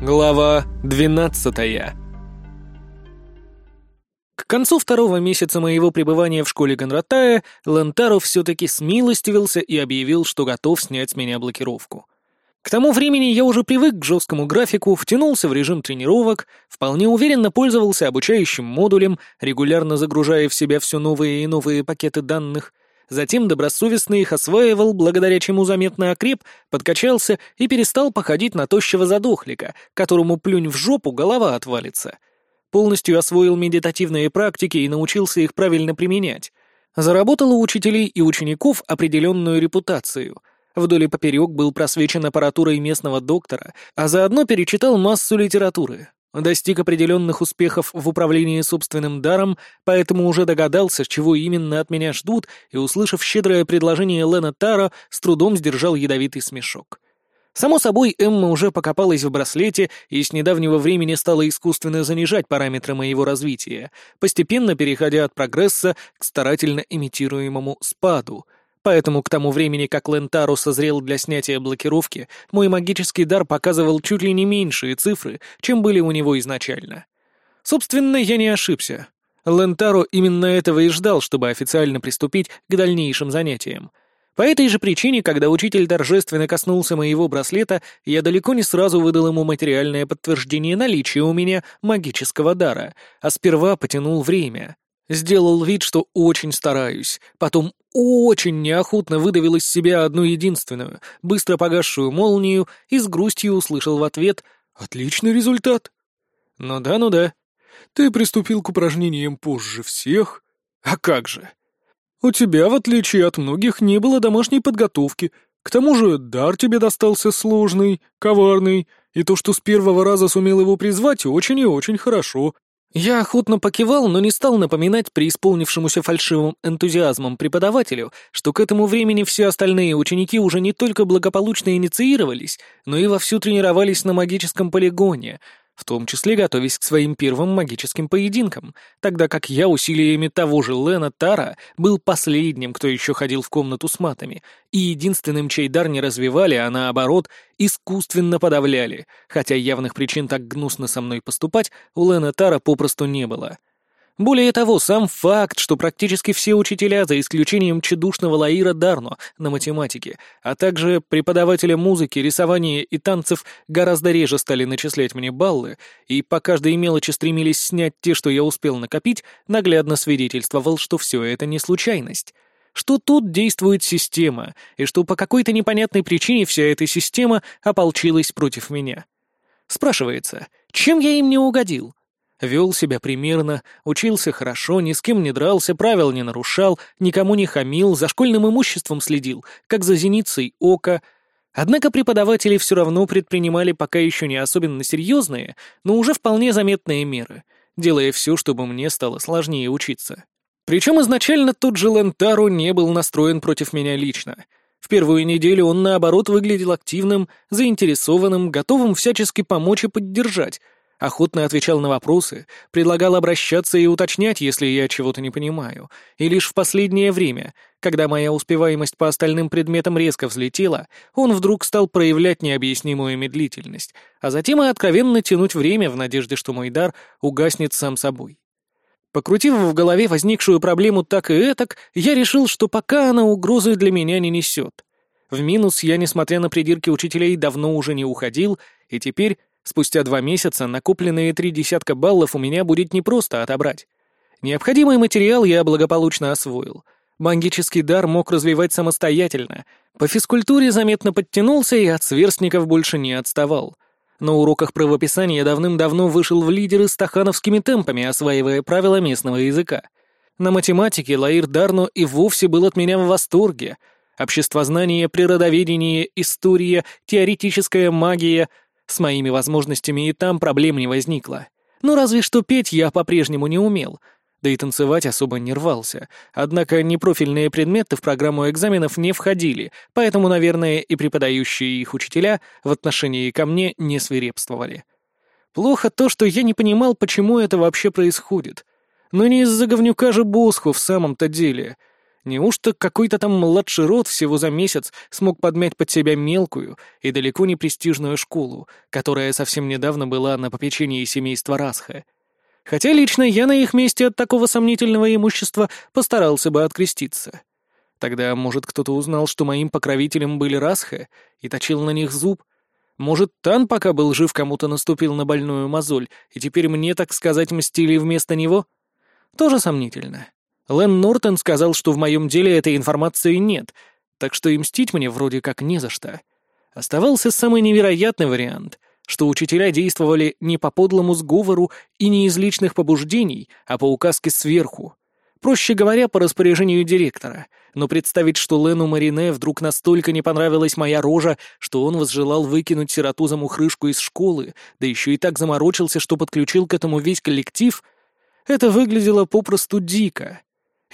Глава 12 К концу второго месяца моего пребывания в школе Гонратая Лентаро все-таки смилостивился и объявил, что готов снять с меня блокировку. К тому времени я уже привык к жесткому графику, втянулся в режим тренировок, вполне уверенно пользовался обучающим модулем, регулярно загружая в себя все новые и новые пакеты данных — Затем добросовестно их осваивал, благодаря чему заметно окреп, подкачался и перестал походить на тощего задохлика, которому плюнь в жопу, голова отвалится. Полностью освоил медитативные практики и научился их правильно применять. Заработал у учителей и учеников определенную репутацию. Вдоль и поперек был просвечен аппаратурой местного доктора, а заодно перечитал массу литературы. Достиг определенных успехов в управлении собственным даром, поэтому уже догадался, чего именно от меня ждут, и, услышав щедрое предложение Лена Таро, с трудом сдержал ядовитый смешок. Само собой, Эмма уже покопалась в браслете и с недавнего времени стала искусственно занижать параметры моего развития, постепенно переходя от прогресса к старательно имитируемому спаду — Поэтому к тому времени, как Лентару созрел для снятия блокировки, мой магический дар показывал чуть ли не меньшие цифры, чем были у него изначально. Собственно, я не ошибся. Лентаро именно этого и ждал, чтобы официально приступить к дальнейшим занятиям. По этой же причине, когда учитель торжественно коснулся моего браслета, я далеко не сразу выдал ему материальное подтверждение наличия у меня магического дара, а сперва потянул время. Сделал вид, что очень стараюсь, потом очень неохотно выдавил из себя одну единственную, быстро погасшую молнию и с грустью услышал в ответ «Отличный результат». «Ну да, ну да. Ты приступил к упражнениям позже всех. А как же? У тебя, в отличие от многих, не было домашней подготовки. К тому же дар тебе достался сложный, коварный, и то, что с первого раза сумел его призвать, очень и очень хорошо. Я охотно покивал, но не стал напоминать преисполнившемуся фальшивым энтузиазмом преподавателю, что к этому времени все остальные ученики уже не только благополучно инициировались, но и вовсю тренировались на магическом полигоне — в том числе готовясь к своим первым магическим поединкам, тогда как я усилиями того же Лена Тара был последним, кто еще ходил в комнату с матами, и единственным, чей дар не развивали, а наоборот, искусственно подавляли, хотя явных причин так гнусно со мной поступать у Лена Тара попросту не было. Более того, сам факт, что практически все учителя, за исключением чедушного Лаира Дарно на математике, а также преподавателя музыки, рисования и танцев гораздо реже стали начислять мне баллы, и по каждой мелочи стремились снять те, что я успел накопить, наглядно свидетельствовал, что все это не случайность что тут действует система, и что по какой-то непонятной причине вся эта система ополчилась против меня. Спрашивается, чем я им не угодил? Вел себя примерно, учился хорошо, ни с кем не дрался, правил не нарушал, никому не хамил, за школьным имуществом следил, как за зеницей ока. Однако преподаватели все равно предпринимали пока еще не особенно серьезные, но уже вполне заметные меры, делая все, чтобы мне стало сложнее учиться. Причем изначально тот же Лентару не был настроен против меня лично. В первую неделю он, наоборот, выглядел активным, заинтересованным, готовым всячески помочь и поддержать — охотно отвечал на вопросы, предлагал обращаться и уточнять, если я чего-то не понимаю. И лишь в последнее время, когда моя успеваемость по остальным предметам резко взлетела, он вдруг стал проявлять необъяснимую медлительность, а затем и откровенно тянуть время в надежде, что мой дар угаснет сам собой. Покрутив в голове возникшую проблему так и этак, я решил, что пока она угрозы для меня не несет. В минус я, несмотря на придирки учителей, давно уже не уходил, и теперь Спустя два месяца накопленные три десятка баллов у меня будет непросто отобрать. Необходимый материал я благополучно освоил. Магический дар мог развивать самостоятельно. По физкультуре заметно подтянулся и от сверстников больше не отставал. На уроках правописания давным-давно вышел в лидеры стахановскими темпами, осваивая правила местного языка. На математике Лаир Дарно и вовсе был от меня в восторге. Обществознание, природоведение, история, теоретическая магия — с моими возможностями и там проблем не возникло. Ну, разве что петь я по-прежнему не умел, да и танцевать особо не рвался. Однако непрофильные предметы в программу экзаменов не входили, поэтому, наверное, и преподающие их учителя в отношении ко мне не свирепствовали. Плохо то, что я не понимал, почему это вообще происходит. Но не из-за говнюка же Босху в самом-то деле. Неужто какой-то там младший род всего за месяц смог подмять под себя мелкую и далеко не престижную школу, которая совсем недавно была на попечении семейства Расха? Хотя лично я на их месте от такого сомнительного имущества постарался бы откреститься. Тогда, может, кто-то узнал, что моим покровителем были Расха, и точил на них зуб? Может, Тан, пока был жив, кому-то наступил на больную мозоль, и теперь мне, так сказать, мстили вместо него? Тоже сомнительно. Лэн Нортон сказал, что в моем деле этой информации нет, так что и мстить мне вроде как не за что. Оставался самый невероятный вариант, что учителя действовали не по подлому сговору и не из личных побуждений, а по указке сверху. Проще говоря, по распоряжению директора. Но представить, что Лену Марине вдруг настолько не понравилась моя рожа, что он возжелал выкинуть сироту за мухрышку из школы, да еще и так заморочился, что подключил к этому весь коллектив, это выглядело попросту дико.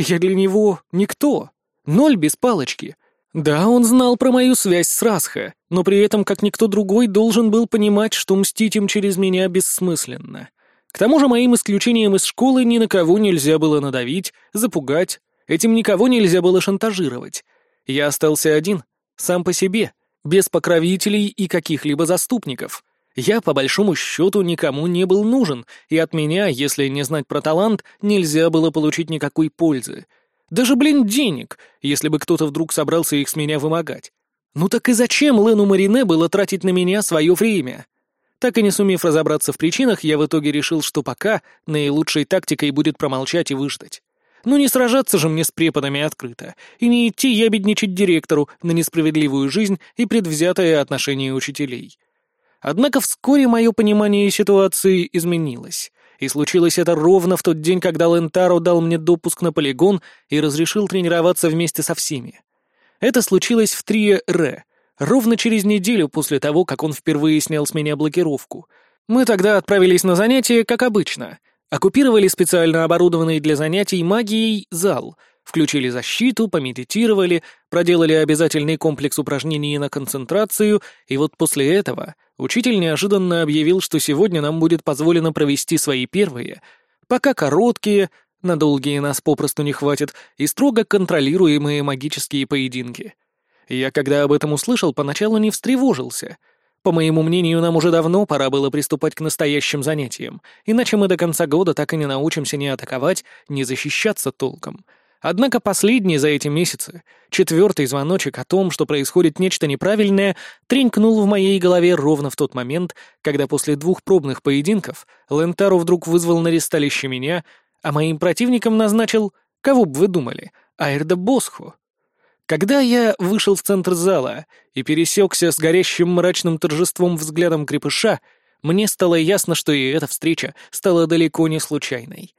Я для него никто. Ноль без палочки. Да, он знал про мою связь с Расха, но при этом, как никто другой, должен был понимать, что мстить им через меня бессмысленно. К тому же моим исключением из школы ни на кого нельзя было надавить, запугать. Этим никого нельзя было шантажировать. Я остался один, сам по себе, без покровителей и каких-либо заступников. Я, по большому счету, никому не был нужен, и от меня, если не знать про талант, нельзя было получить никакой пользы. Даже, блин, денег, если бы кто-то вдруг собрался их с меня вымогать. Ну так и зачем Лену Марине было тратить на меня свое время? Так и не сумев разобраться в причинах, я в итоге решил, что пока наилучшей тактикой будет промолчать и выждать. Ну не сражаться же мне с преподами открыто, и не идти ябедничать директору на несправедливую жизнь и предвзятое отношение учителей. Однако вскоре мое понимание ситуации изменилось. И случилось это ровно в тот день, когда Лентаро дал мне допуск на полигон и разрешил тренироваться вместе со всеми. Это случилось в Трие Ре, ровно через неделю после того, как он впервые снял с меня блокировку. Мы тогда отправились на занятия, как обычно. Оккупировали специально оборудованный для занятий магией зал — включили защиту, помедитировали, проделали обязательный комплекс упражнений на концентрацию, и вот после этого учитель неожиданно объявил, что сегодня нам будет позволено провести свои первые, пока короткие, на долгие нас попросту не хватит, и строго контролируемые магические поединки. Я, когда об этом услышал, поначалу не встревожился. По моему мнению, нам уже давно пора было приступать к настоящим занятиям, иначе мы до конца года так и не научимся ни атаковать, ни защищаться толком — Однако последний за эти месяцы, четвертый звоночек о том, что происходит нечто неправильное, тренькнул в моей голове ровно в тот момент, когда после двух пробных поединков Лентару вдруг вызвал на ресталище меня, а моим противником назначил, кого бы вы думали, Айрда Босху. Когда я вышел в центр зала и пересекся с горящим мрачным торжеством взглядом крепыша, мне стало ясно, что и эта встреча стала далеко не случайной.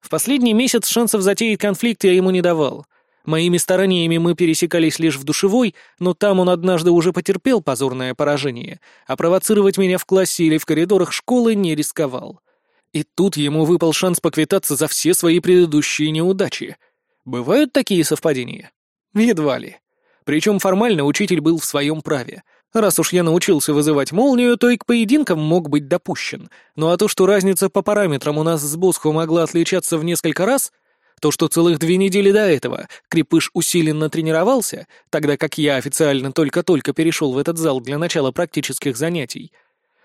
В последний месяц шансов затеять конфликт я ему не давал. Моими стараниями мы пересекались лишь в душевой, но там он однажды уже потерпел позорное поражение, а провоцировать меня в классе или в коридорах школы не рисковал. И тут ему выпал шанс поквитаться за все свои предыдущие неудачи. Бывают такие совпадения? Едва ли. Причем формально учитель был в своем праве — Раз уж я научился вызывать молнию, то и к поединкам мог быть допущен. Ну а то, что разница по параметрам у нас с Босхо могла отличаться в несколько раз, то, что целых две недели до этого Крепыш усиленно тренировался, тогда как я официально только-только перешел в этот зал для начала практических занятий —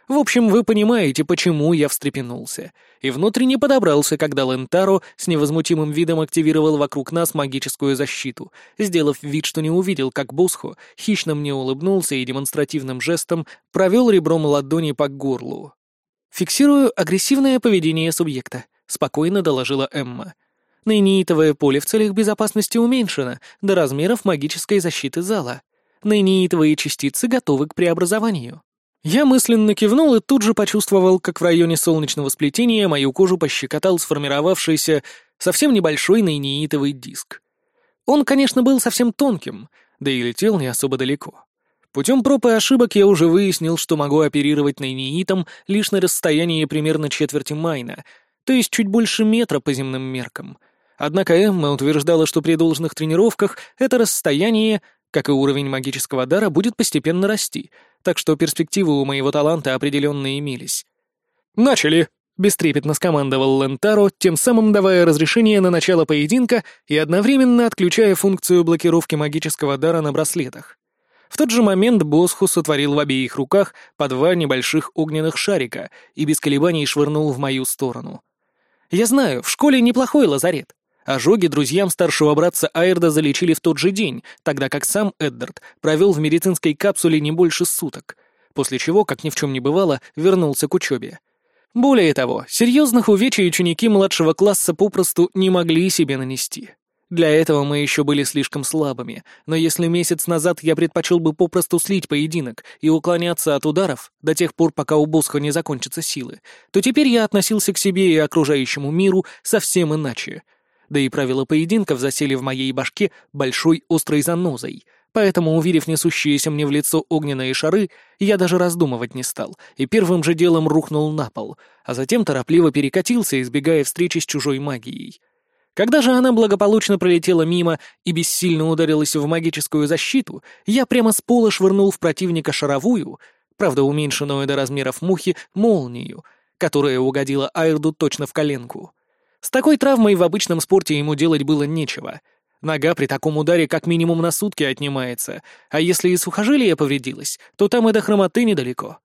в общем, вы понимаете, почему я встрепенулся. И внутренне подобрался, когда Лентаро с невозмутимым видом активировал вокруг нас магическую защиту, сделав вид, что не увидел, как Босхо хищно мне улыбнулся и демонстративным жестом провел ребром ладони по горлу. «Фиксирую агрессивное поведение субъекта», — спокойно доложила Эмма. Нейнитовое поле в целях безопасности уменьшено до размеров магической защиты зала. Нейнитовые частицы готовы к преобразованию. Я мысленно кивнул и тут же почувствовал, как в районе солнечного сплетения мою кожу пощекотал сформировавшийся совсем небольшой нейнеитовый диск. Он, конечно, был совсем тонким, да и летел не особо далеко. Путем проб и ошибок я уже выяснил, что могу оперировать нейнеитом лишь на расстоянии примерно четверти майна, то есть чуть больше метра по земным меркам. Однако Эмма утверждала, что при должных тренировках это расстояние как и уровень магического дара, будет постепенно расти, так что перспективы у моего таланта определенно имелись. «Начали!» Бестрепетно скомандовал Лентаро, тем самым давая разрешение на начало поединка и одновременно отключая функцию блокировки магического дара на браслетах. В тот же момент Босху сотворил в обеих руках по два небольших огненных шарика и без колебаний швырнул в мою сторону. Я знаю, в школе неплохой лазарет. Ожоги друзьям старшего братца Айрда залечили в тот же день, тогда как сам Эддард провел в медицинской капсуле не больше суток, после чего, как ни в чем не бывало, вернулся к учебе. Более того, серьезных увечий ученики младшего класса попросту не могли себе нанести. Для этого мы еще были слишком слабыми, но если месяц назад я предпочел бы попросту слить поединок и уклоняться от ударов до тех пор, пока у Босха не закончатся силы, то теперь я относился к себе и окружающему миру совсем иначе. Да и правила поединков засели в моей башке большой острой занозой, поэтому, увидев несущиеся мне в лицо огненные шары, я даже раздумывать не стал и первым же делом рухнул на пол, а затем торопливо перекатился, избегая встречи с чужой магией. Когда же она благополучно пролетела мимо и бессильно ударилась в магическую защиту, я прямо с пола швырнул в противника шаровую, правда уменьшенную до размеров мухи, молнию, которая угодила Айрду точно в коленку. С такой травмой в обычном спорте ему делать было нечего. Нога при таком ударе как минимум на сутки отнимается, а если и сухожилие повредилось, то там и до хромоты недалеко.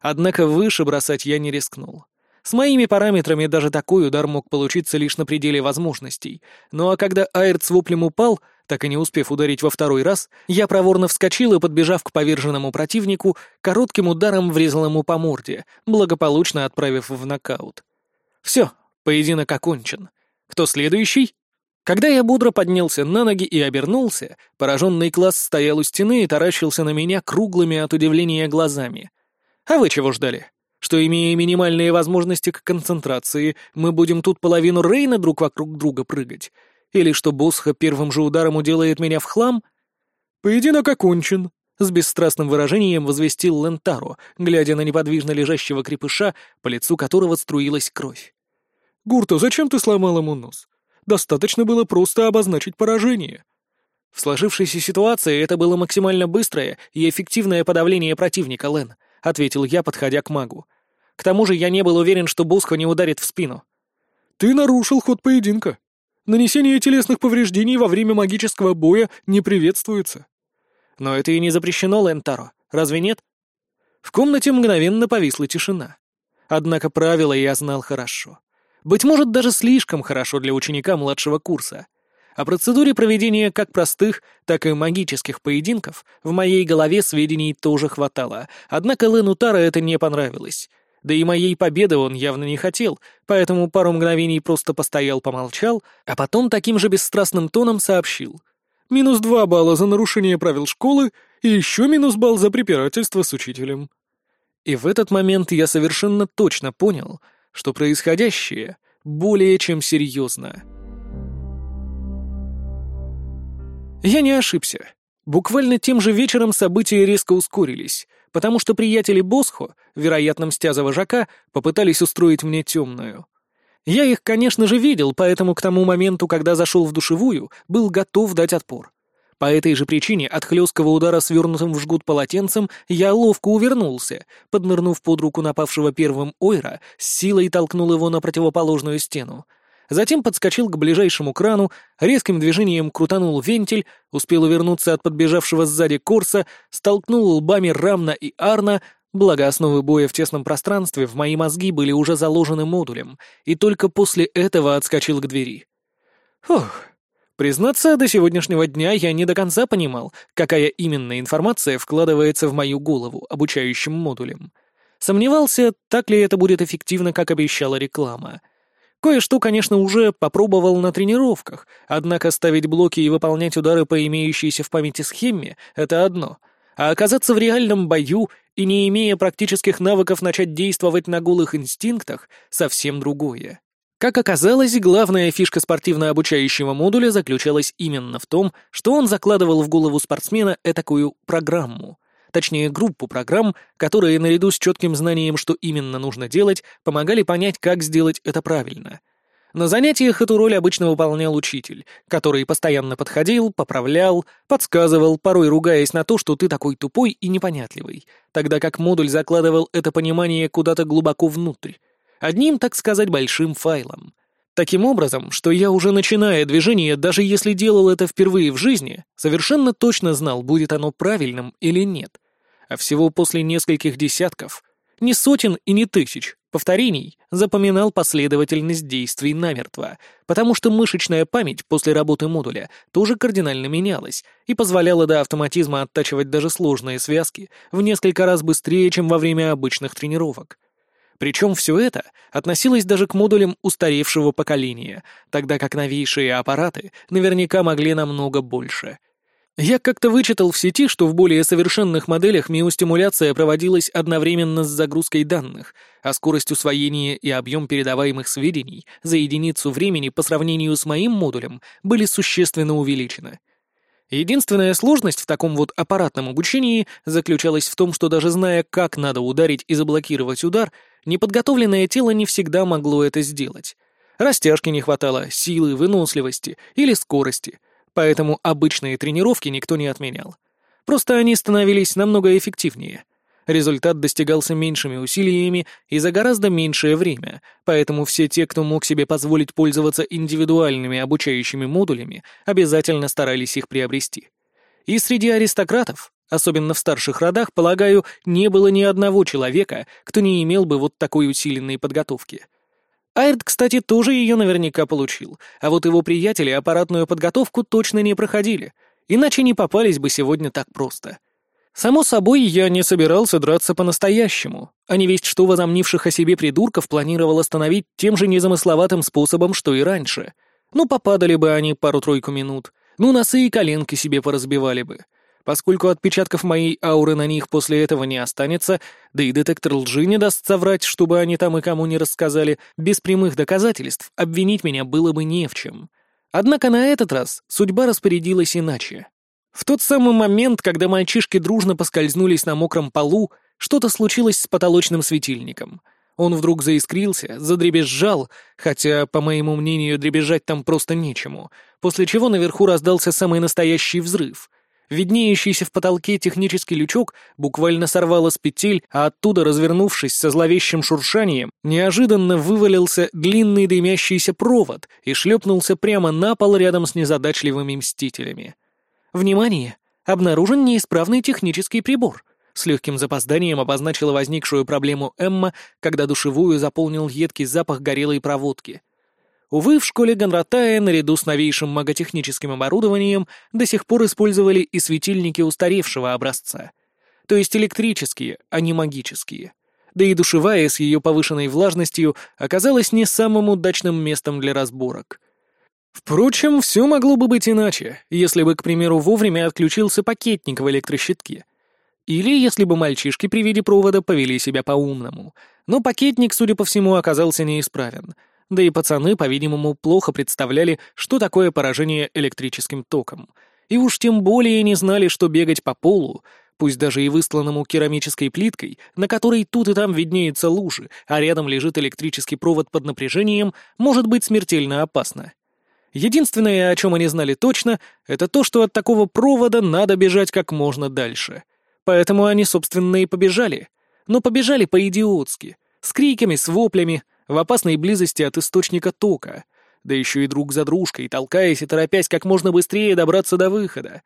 Однако выше бросать я не рискнул. С моими параметрами даже такой удар мог получиться лишь на пределе возможностей. Ну а когда Айрт с воплем упал, так и не успев ударить во второй раз, я проворно вскочил и, подбежав к поверженному противнику, коротким ударом врезал ему по морде, благополучно отправив в нокаут. Все, поединок окончен. Кто следующий? Когда я бодро поднялся на ноги и обернулся, пораженный класс стоял у стены и таращился на меня круглыми от удивления глазами. А вы чего ждали? что, имея минимальные возможности к концентрации, мы будем тут половину Рейна друг вокруг друга прыгать? Или что Босха первым же ударом уделает меня в хлам? Поединок окончен, — с бесстрастным выражением возвестил Лентаро, глядя на неподвижно лежащего крепыша, по лицу которого струилась кровь. «Гурто, зачем ты сломал ему нос? Достаточно было просто обозначить поражение». В сложившейся ситуации это было максимально быстрое и эффективное подавление противника, Лен —— ответил я, подходя к магу. «К тому же я не был уверен, что Буско не ударит в спину». «Ты нарушил ход поединка. Нанесение телесных повреждений во время магического боя не приветствуется». «Но это и не запрещено, Лентаро. Разве нет?» В комнате мгновенно повисла тишина. Однако правила я знал хорошо. Быть может, даже слишком хорошо для ученика младшего курса — о процедуре проведения как простых, так и магических поединков в моей голове сведений тоже хватало, однако Лену Тара это не понравилось. Да и моей победы он явно не хотел, поэтому пару мгновений просто постоял, помолчал, а потом таким же бесстрастным тоном сообщил. «Минус два балла за нарушение правил школы и еще минус балл за препирательство с учителем». И в этот момент я совершенно точно понял, что происходящее более чем серьезно. Я не ошибся. Буквально тем же вечером события резко ускорились, потому что приятели Босхо, вероятно, мстя вожака, попытались устроить мне темную. Я их, конечно же, видел, поэтому к тому моменту, когда зашел в душевую, был готов дать отпор. По этой же причине от хлесткого удара свернутым в жгут полотенцем я ловко увернулся, поднырнув под руку напавшего первым Ойра, с силой толкнул его на противоположную стену — Затем подскочил к ближайшему крану, резким движением крутанул вентиль, успел увернуться от подбежавшего сзади Корса, столкнул лбами Рамна и Арна, благо основы боя в тесном пространстве в мои мозги были уже заложены модулем, и только после этого отскочил к двери. Фух. Признаться, до сегодняшнего дня я не до конца понимал, какая именно информация вкладывается в мою голову обучающим модулем. Сомневался, так ли это будет эффективно, как обещала реклама. Кое-что, конечно, уже попробовал на тренировках, однако ставить блоки и выполнять удары по имеющейся в памяти схеме — это одно. А оказаться в реальном бою и, не имея практических навыков, начать действовать на голых инстинктах — совсем другое. Как оказалось, главная фишка спортивно-обучающего модуля заключалась именно в том, что он закладывал в голову спортсмена этакую программу — точнее группу программ, которые наряду с четким знанием, что именно нужно делать, помогали понять, как сделать это правильно. На занятиях эту роль обычно выполнял учитель, который постоянно подходил, поправлял, подсказывал, порой ругаясь на то, что ты такой тупой и непонятливый, тогда как модуль закладывал это понимание куда-то глубоко внутрь. Одним, так сказать, большим файлом. Таким образом, что я уже начиная движение, даже если делал это впервые в жизни, совершенно точно знал, будет оно правильным или нет. А всего после нескольких десятков, не сотен и не тысяч, повторений запоминал последовательность действий намертво, потому что мышечная память после работы модуля тоже кардинально менялась и позволяла до автоматизма оттачивать даже сложные связки в несколько раз быстрее, чем во время обычных тренировок. Причем все это относилось даже к модулям устаревшего поколения, тогда как новейшие аппараты наверняка могли намного больше — я как-то вычитал в сети, что в более совершенных моделях миостимуляция проводилась одновременно с загрузкой данных, а скорость усвоения и объем передаваемых сведений за единицу времени по сравнению с моим модулем были существенно увеличены. Единственная сложность в таком вот аппаратном обучении заключалась в том, что даже зная, как надо ударить и заблокировать удар, неподготовленное тело не всегда могло это сделать. Растяжки не хватало, силы, выносливости или скорости — поэтому обычные тренировки никто не отменял. Просто они становились намного эффективнее. Результат достигался меньшими усилиями и за гораздо меньшее время, поэтому все те, кто мог себе позволить пользоваться индивидуальными обучающими модулями, обязательно старались их приобрести. И среди аристократов, особенно в старших родах, полагаю, не было ни одного человека, кто не имел бы вот такой усиленной подготовки — Айрт, кстати, тоже ее наверняка получил, а вот его приятели аппаратную подготовку точно не проходили, иначе не попались бы сегодня так просто. Само собой, я не собирался драться по-настоящему, а не весть что возомнивших о себе придурков планировал остановить тем же незамысловатым способом, что и раньше. Ну, попадали бы они пару-тройку минут, ну, носы и коленки себе поразбивали бы. Поскольку отпечатков моей ауры на них после этого не останется, да и детектор лжи не даст соврать, чтобы они там и кому не рассказали, без прямых доказательств обвинить меня было бы не в чем. Однако на этот раз судьба распорядилась иначе. В тот самый момент, когда мальчишки дружно поскользнулись на мокром полу, что-то случилось с потолочным светильником. Он вдруг заискрился, задребезжал, хотя, по моему мнению, дребезжать там просто нечему, после чего наверху раздался самый настоящий взрыв — Виднеющийся в потолке технический лючок буквально сорвало с петель, а оттуда, развернувшись со зловещим шуршанием, неожиданно вывалился длинный дымящийся провод и шлепнулся прямо на пол рядом с незадачливыми мстителями. «Внимание! Обнаружен неисправный технический прибор!» С легким запозданием обозначила возникшую проблему Эмма, когда душевую заполнил едкий запах горелой проводки — Увы, в школе Гонратая наряду с новейшим маготехническим оборудованием до сих пор использовали и светильники устаревшего образца. То есть электрические, а не магические. Да и душевая с ее повышенной влажностью оказалась не самым удачным местом для разборок. Впрочем, все могло бы быть иначе, если бы, к примеру, вовремя отключился пакетник в электрощитке. Или если бы мальчишки при виде провода повели себя по-умному. Но пакетник, судя по всему, оказался неисправен — да и пацаны, по-видимому, плохо представляли, что такое поражение электрическим током. И уж тем более не знали, что бегать по полу, пусть даже и высланному керамической плиткой, на которой тут и там виднеются лужи, а рядом лежит электрический провод под напряжением, может быть смертельно опасно. Единственное, о чем они знали точно, это то, что от такого провода надо бежать как можно дальше. Поэтому они, собственно, и побежали. Но побежали по-идиотски, с криками, с воплями, в опасной близости от источника тока, да еще и друг за дружкой, толкаясь и торопясь как можно быстрее добраться до выхода.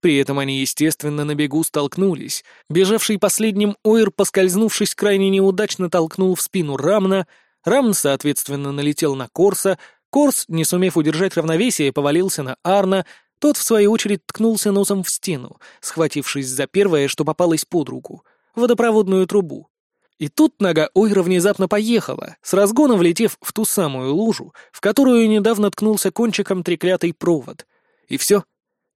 При этом они, естественно, на бегу столкнулись. Бежавший последним Ойр, поскользнувшись крайне неудачно, толкнул в спину Рамна, Рамн, соответственно, налетел на Корса, Корс, не сумев удержать равновесие, повалился на Арна, тот, в свою очередь, ткнулся носом в стену, схватившись за первое, что попалось под руку — водопроводную трубу. И тут нога Ойра внезапно поехала, с разгона влетев в ту самую лужу, в которую недавно ткнулся кончиком треклятый провод. И все.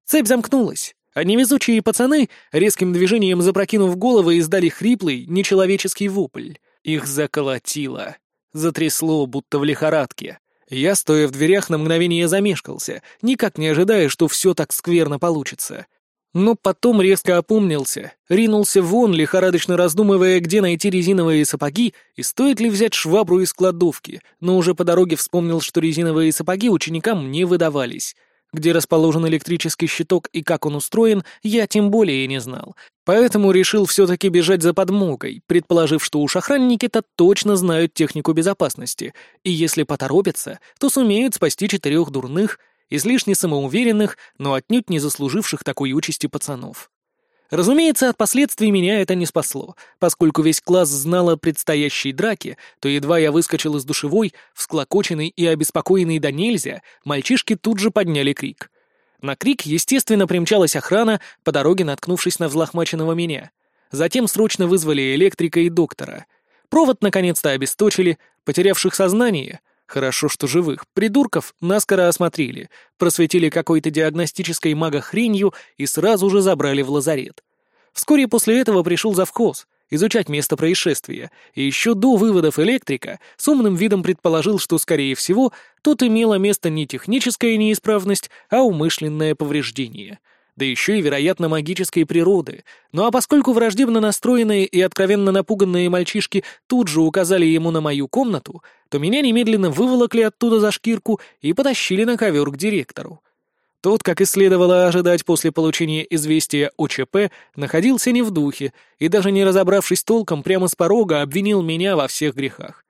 Цепь замкнулась, а невезучие пацаны, резким движением запрокинув головы, издали хриплый, нечеловеческий вопль. Их заколотило. Затрясло, будто в лихорадке. Я, стоя в дверях, на мгновение замешкался, никак не ожидая, что все так скверно получится. Но потом резко опомнился, ринулся вон, лихорадочно раздумывая, где найти резиновые сапоги и стоит ли взять швабру из кладовки, но уже по дороге вспомнил, что резиновые сапоги ученикам не выдавались. Где расположен электрический щиток и как он устроен, я тем более не знал, Поэтому решил все-таки бежать за подмогой, предположив, что уж охранники-то точно знают технику безопасности, и если поторопятся, то сумеют спасти четырех дурных, излишне самоуверенных, но отнюдь не заслуживших такой участи пацанов. Разумеется, от последствий меня это не спасло. Поскольку весь класс знал о предстоящей драке, то едва я выскочил из душевой, всклокоченный и обеспокоенный до нельзя, мальчишки тут же подняли крик. На крик, естественно, примчалась охрана, по дороге наткнувшись на взлохмаченного меня. Затем срочно вызвали электрика и доктора. Провод наконец-то обесточили, потерявших сознание — Хорошо, что живых. Придурков наскоро осмотрели, просветили какой-то диагностической магохренью и сразу же забрали в лазарет. Вскоре после этого пришел завхоз, изучать место происшествия, и еще до выводов электрика с умным видом предположил, что, скорее всего, тут имело место не техническая неисправность, а умышленное повреждение. Да еще и, вероятно, магической природы. Ну а поскольку враждебно настроенные и откровенно напуганные мальчишки тут же указали ему на мою комнату, то меня немедленно выволокли оттуда за шкирку и потащили на ковер к директору. Тот, как и следовало ожидать после получения известия о ЧП, находился не в духе и, даже не разобравшись толком, прямо с порога обвинил меня во всех грехах.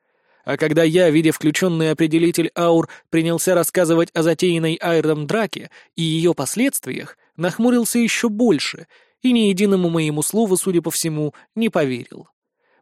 А когда я, видя включенный определитель аур, принялся рассказывать о затеянной Айром драке и ее последствиях, нахмурился еще больше и ни единому моему слову, судя по всему, не поверил.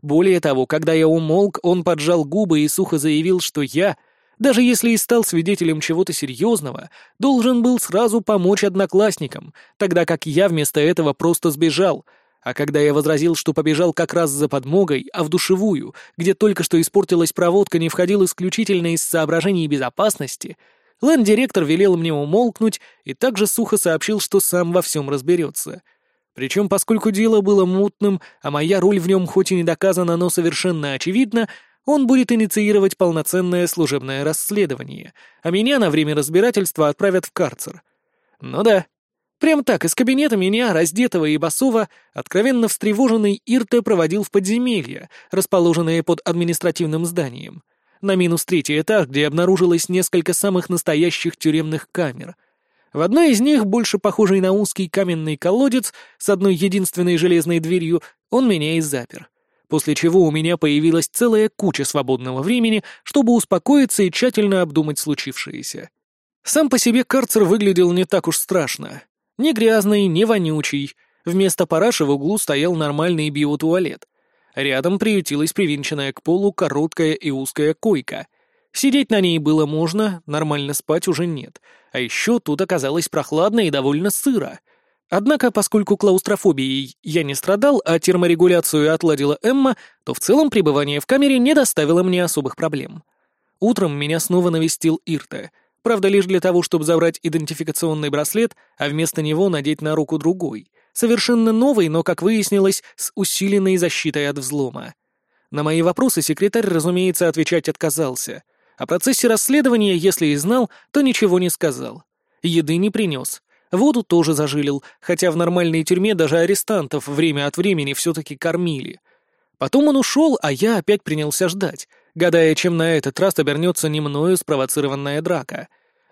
Более того, когда я умолк, он поджал губы и сухо заявил, что я — даже если и стал свидетелем чего-то серьезного, должен был сразу помочь одноклассникам, тогда как я вместо этого просто сбежал. А когда я возразил, что побежал как раз за подмогой, а в душевую, где только что испортилась проводка, не входил исключительно из соображений безопасности, лэнд-директор велел мне умолкнуть и также сухо сообщил, что сам во всем разберется. Причем, поскольку дело было мутным, а моя роль в нем хоть и не доказана, но совершенно очевидна, он будет инициировать полноценное служебное расследование, а меня на время разбирательства отправят в карцер. Ну да. Прям так, из кабинета меня, раздетого и босого, откровенно встревоженный Ирте проводил в подземелье, расположенное под административным зданием. На минус третий этаж, где обнаружилось несколько самых настоящих тюремных камер. В одной из них, больше похожей на узкий каменный колодец с одной единственной железной дверью, он меня и запер после чего у меня появилась целая куча свободного времени, чтобы успокоиться и тщательно обдумать случившееся. Сам по себе карцер выглядел не так уж страшно. Не грязный, не вонючий. Вместо параши в углу стоял нормальный биотуалет. Рядом приютилась привинченная к полу короткая и узкая койка. Сидеть на ней было можно, нормально спать уже нет. А еще тут оказалось прохладно и довольно сыро — Однако, поскольку клаустрофобией я не страдал, а терморегуляцию отладила Эмма, то в целом пребывание в камере не доставило мне особых проблем. Утром меня снова навестил Ирта, правда лишь для того, чтобы забрать идентификационный браслет, а вместо него надеть на руку другой, совершенно новый, но, как выяснилось, с усиленной защитой от взлома. На мои вопросы секретарь, разумеется, отвечать отказался. О процессе расследования, если и знал, то ничего не сказал. Еды не принес, Воду тоже зажилил, хотя в нормальной тюрьме даже арестантов время от времени все-таки кормили. Потом он ушел, а я опять принялся ждать, гадая, чем на этот раз обернется не мною спровоцированная драка.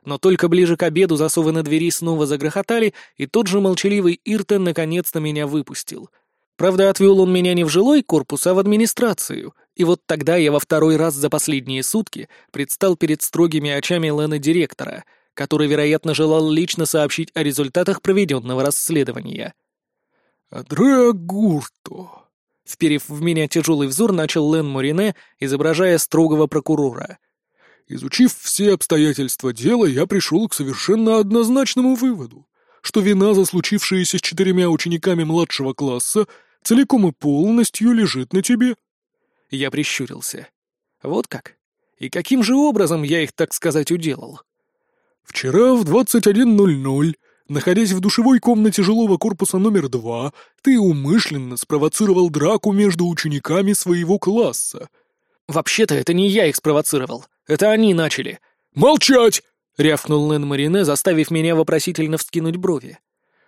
Но только ближе к обеду засовы на двери снова загрохотали, и тот же молчаливый Иртен наконец-то меня выпустил. Правда, отвел он меня не в жилой корпус, а в администрацию, и вот тогда я во второй раз за последние сутки предстал перед строгими очами Лена-директора — который, вероятно, желал лично сообщить о результатах проведенного расследования. «Андреа Гурто», — вперев в меня тяжелый взор, начал Лен Морине, изображая строгого прокурора. «Изучив все обстоятельства дела, я пришел к совершенно однозначному выводу, что вина за случившееся с четырьмя учениками младшего класса целиком и полностью лежит на тебе». Я прищурился. «Вот как? И каким же образом я их, так сказать, уделал?» «Вчера в 21.00, находясь в душевой комнате жилого корпуса номер два, ты умышленно спровоцировал драку между учениками своего класса». «Вообще-то это не я их спровоцировал. Это они начали». «Молчать!» — рявкнул Лэн Марине, заставив меня вопросительно вскинуть брови.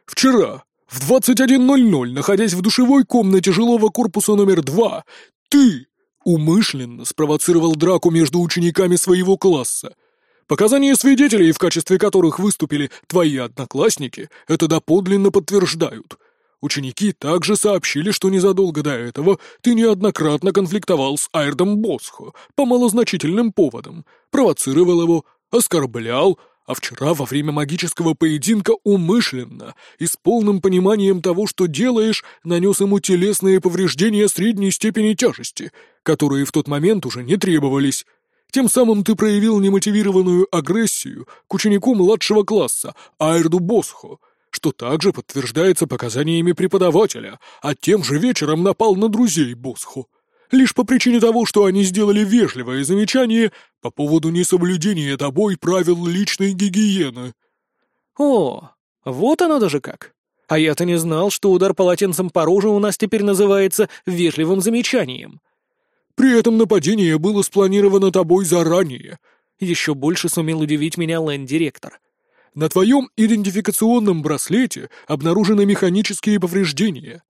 «Вчера, в 21.00, находясь в душевой комнате жилого корпуса номер два, ты умышленно спровоцировал драку между учениками своего класса. Показания свидетелей, в качестве которых выступили твои одноклассники, это доподлинно подтверждают. Ученики также сообщили, что незадолго до этого ты неоднократно конфликтовал с Айрдом Босхо по малозначительным поводам, провоцировал его, оскорблял, а вчера во время магического поединка умышленно и с полным пониманием того, что делаешь, нанес ему телесные повреждения средней степени тяжести, которые в тот момент уже не требовались. Тем самым ты проявил немотивированную агрессию к ученику младшего класса, Айрду Босхо, что также подтверждается показаниями преподавателя, а тем же вечером напал на друзей Босхо. Лишь по причине того, что они сделали вежливое замечание по поводу несоблюдения тобой правил личной гигиены. О, вот оно даже как. А я-то не знал, что удар полотенцем по роже у нас теперь называется вежливым замечанием. При этом нападение было спланировано тобой заранее. Еще больше сумел удивить меня лэнд-директор. На твоем идентификационном браслете обнаружены механические повреждения.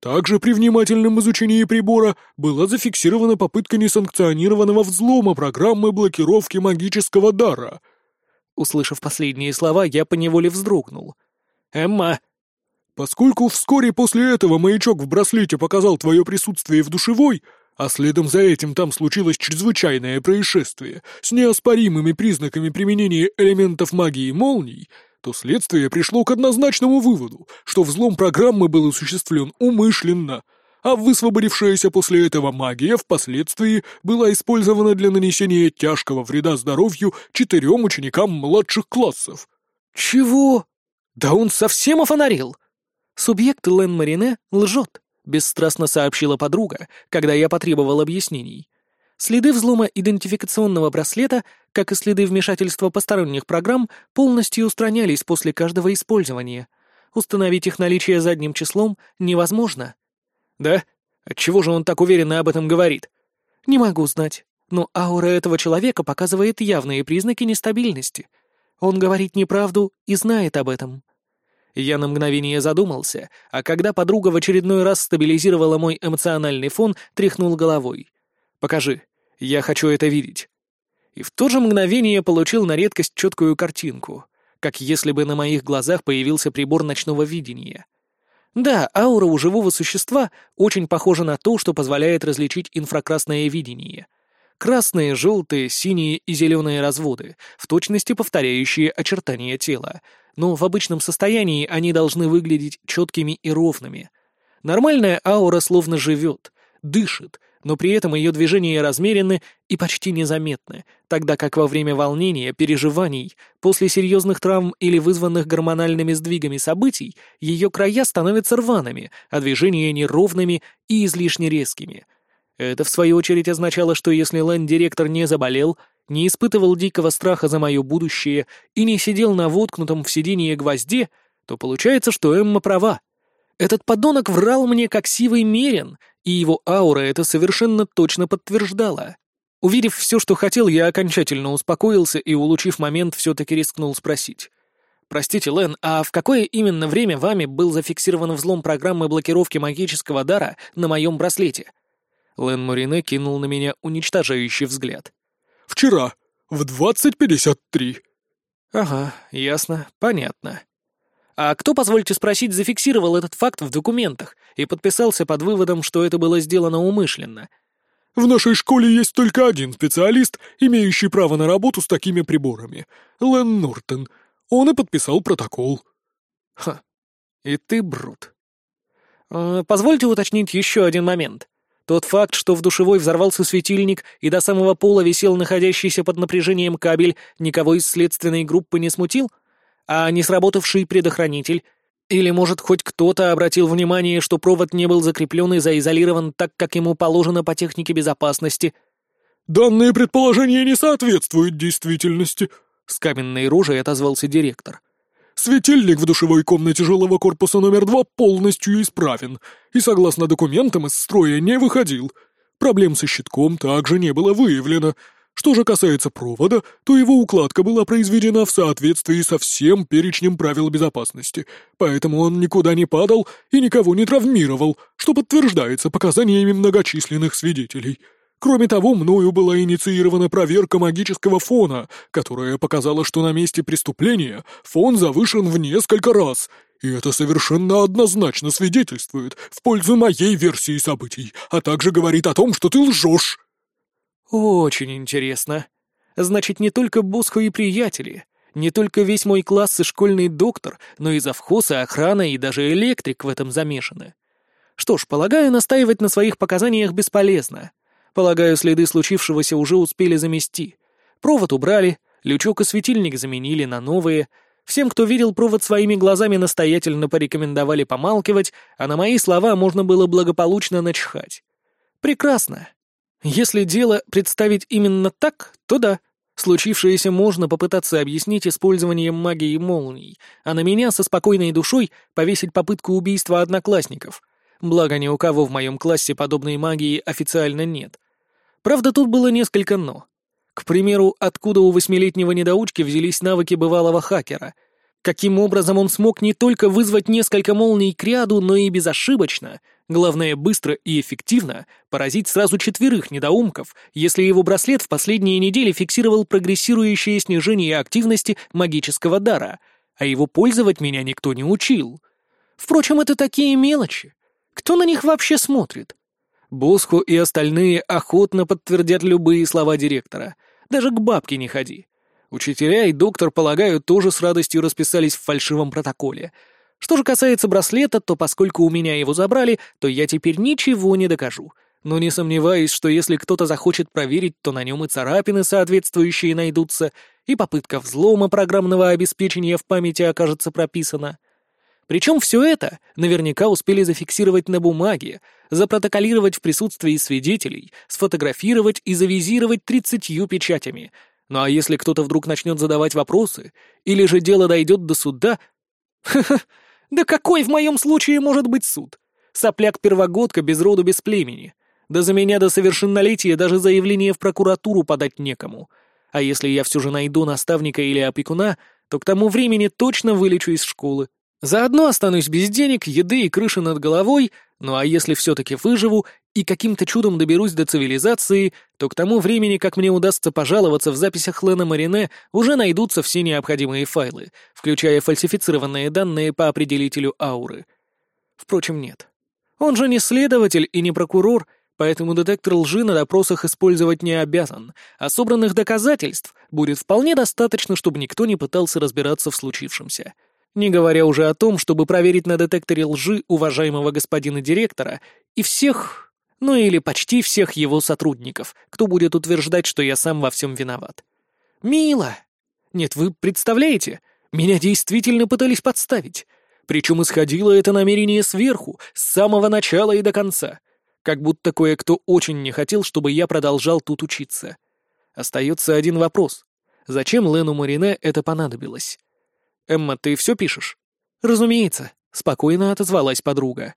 Также при внимательном изучении прибора была зафиксирована попытка несанкционированного взлома программы блокировки магического дара. Услышав последние слова, я поневоле вздрогнул. «Эмма!» Поскольку вскоре после этого маячок в браслете показал твое присутствие в душевой, а следом за этим там случилось чрезвычайное происшествие с неоспоримыми признаками применения элементов магии молний, то следствие пришло к однозначному выводу, что взлом программы был осуществлен умышленно, а высвободившаяся после этого магия впоследствии была использована для нанесения тяжкого вреда здоровью четырем ученикам младших классов. «Чего? Да он совсем офонарил!» Субъект Лен Марине лжет бесстрастно сообщила подруга, когда я потребовал объяснений. Следы взлома идентификационного браслета, как и следы вмешательства посторонних программ, полностью устранялись после каждого использования. Установить их наличие задним числом невозможно. Да? Отчего же он так уверенно об этом говорит? Не могу знать, но аура этого человека показывает явные признаки нестабильности. Он говорит неправду и знает об этом. Я на мгновение задумался, а когда подруга в очередной раз стабилизировала мой эмоциональный фон, тряхнул головой. «Покажи. Я хочу это видеть». И в то же мгновение получил на редкость четкую картинку, как если бы на моих глазах появился прибор ночного видения. Да, аура у живого существа очень похожа на то, что позволяет различить инфракрасное видение — Красные, желтые, синие и зеленые разводы, в точности повторяющие очертания тела, но в обычном состоянии они должны выглядеть четкими и ровными. Нормальная аура словно живет, дышит, но при этом ее движения размерены и почти незаметны, тогда как во время волнения, переживаний, после серьезных травм или вызванных гормональными сдвигами событий, ее края становятся рваными, а движения неровными и излишне резкими — это, в свою очередь, означало, что если лэнд-директор не заболел, не испытывал дикого страха за мое будущее и не сидел на воткнутом в сиденье гвозде, то получается, что Эмма права. Этот подонок врал мне как сивый мерин, и его аура это совершенно точно подтверждала. Увидев все, что хотел, я окончательно успокоился и, улучив момент, все-таки рискнул спросить. «Простите, Лэн, а в какое именно время вами был зафиксирован взлом программы блокировки магического дара на моем браслете?» Лэн Морине кинул на меня уничтожающий взгляд. «Вчера, в двадцать пятьдесят три». «Ага, ясно, понятно. А кто, позвольте спросить, зафиксировал этот факт в документах и подписался под выводом, что это было сделано умышленно?» «В нашей школе есть только один специалист, имеющий право на работу с такими приборами — Лэн Нортон. Он и подписал протокол». «Ха, и ты брут». «Э, «Позвольте уточнить еще один момент. Тот факт, что в душевой взорвался светильник и до самого пола висел находящийся под напряжением кабель, никого из следственной группы не смутил? А не сработавший предохранитель? Или, может, хоть кто-то обратил внимание, что провод не был закреплен и заизолирован так, как ему положено по технике безопасности? «Данные предположения не соответствуют действительности», — с каменной рожей отозвался директор. Светильник в душевой комнате жилого корпуса номер два полностью исправен и, согласно документам, из строя не выходил. Проблем со щитком также не было выявлено. Что же касается провода, то его укладка была произведена в соответствии со всем перечнем правил безопасности, поэтому он никуда не падал и никого не травмировал, что подтверждается показаниями многочисленных свидетелей. Кроме того, мною была инициирована проверка магического фона, которая показала, что на месте преступления фон завышен в несколько раз, И это совершенно однозначно свидетельствует в пользу моей версии событий, а также говорит о том, что ты лжешь». «Очень интересно. Значит, не только Босхо и приятели, не только весь мой класс и школьный доктор, но и завхоз, и охрана, и даже электрик в этом замешаны. Что ж, полагаю, настаивать на своих показаниях бесполезно. Полагаю, следы случившегося уже успели замести. Провод убрали, лючок и светильник заменили на новые. Всем, кто видел провод своими глазами, настоятельно порекомендовали помалкивать, а на мои слова можно было благополучно начхать. Прекрасно. Если дело представить именно так, то да. Случившееся можно попытаться объяснить использованием магии молний, а на меня со спокойной душой повесить попытку убийства одноклассников. Благо, ни у кого в моем классе подобной магии официально нет. Правда, тут было несколько «но». К примеру, откуда у восьмилетнего недоучки взялись навыки бывалого хакера? Каким образом он смог не только вызвать несколько молний к ряду, но и безошибочно, главное, быстро и эффективно, поразить сразу четверых недоумков, если его браслет в последние недели фиксировал прогрессирующее снижение активности магического дара, а его пользовать меня никто не учил? Впрочем, это такие мелочи. Кто на них вообще смотрит? Босху и остальные охотно подтвердят любые слова директора. Даже к бабке не ходи. Учителя и доктор, полагаю, тоже с радостью расписались в фальшивом протоколе. Что же касается браслета, то поскольку у меня его забрали, то я теперь ничего не докажу. Но не сомневаюсь, что если кто-то захочет проверить, то на нем и царапины соответствующие найдутся, и попытка взлома программного обеспечения в памяти окажется прописана. Причем все это наверняка успели зафиксировать на бумаге, запротоколировать в присутствии свидетелей, сфотографировать и завизировать тридцатью печатями. Ну а если кто-то вдруг начнет задавать вопросы, или же дело дойдет до суда... Ха-ха, да какой в моем случае может быть суд? Сопляк-первогодка без роду, без племени. Да за меня до совершеннолетия даже заявление в прокуратуру подать некому. А если я все же найду наставника или опекуна, то к тому времени точно вылечу из школы. Заодно останусь без денег, еды и крыши над головой, ну а если все-таки выживу и каким-то чудом доберусь до цивилизации, то к тому времени, как мне удастся пожаловаться в записях Лена Марине, уже найдутся все необходимые файлы, включая фальсифицированные данные по определителю ауры. Впрочем, нет. Он же не следователь и не прокурор, поэтому детектор лжи на допросах использовать не обязан, а собранных доказательств будет вполне достаточно, чтобы никто не пытался разбираться в случившемся не говоря уже о том, чтобы проверить на детекторе лжи уважаемого господина директора и всех, ну или почти всех его сотрудников, кто будет утверждать, что я сам во всем виноват. Мило. Нет, вы представляете, меня действительно пытались подставить. Причем исходило это намерение сверху, с самого начала и до конца. Как будто кое-кто очень не хотел, чтобы я продолжал тут учиться. Остается один вопрос. Зачем Лену Марине это понадобилось? «Эмма, ты все пишешь?» «Разумеется», — спокойно отозвалась подруга.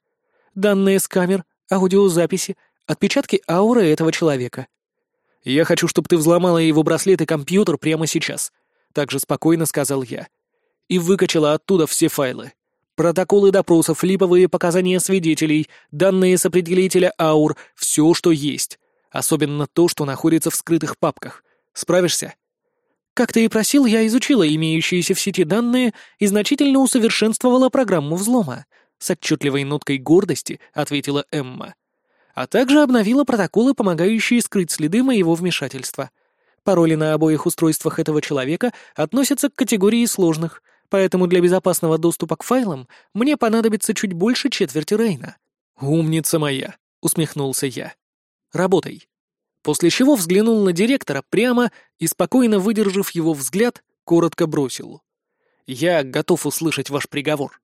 «Данные с камер, аудиозаписи, отпечатки ауры этого человека». «Я хочу, чтобы ты взломала его браслет и компьютер прямо сейчас», — также спокойно сказал я. «И выкачала оттуда все файлы. Протоколы допросов, липовые показания свидетелей, данные с определителя аур, все, что есть. Особенно то, что находится в скрытых папках. Справишься?» Как ты и просил, я изучила имеющиеся в сети данные и значительно усовершенствовала программу взлома. С отчетливой ноткой гордости ответила Эмма. А также обновила протоколы, помогающие скрыть следы моего вмешательства. Пароли на обоих устройствах этого человека относятся к категории сложных, поэтому для безопасного доступа к файлам мне понадобится чуть больше четверти Рейна. «Умница моя!» — усмехнулся я. «Работай!» После чего взглянул на директора прямо и, спокойно выдержав его взгляд, коротко бросил. «Я готов услышать ваш приговор».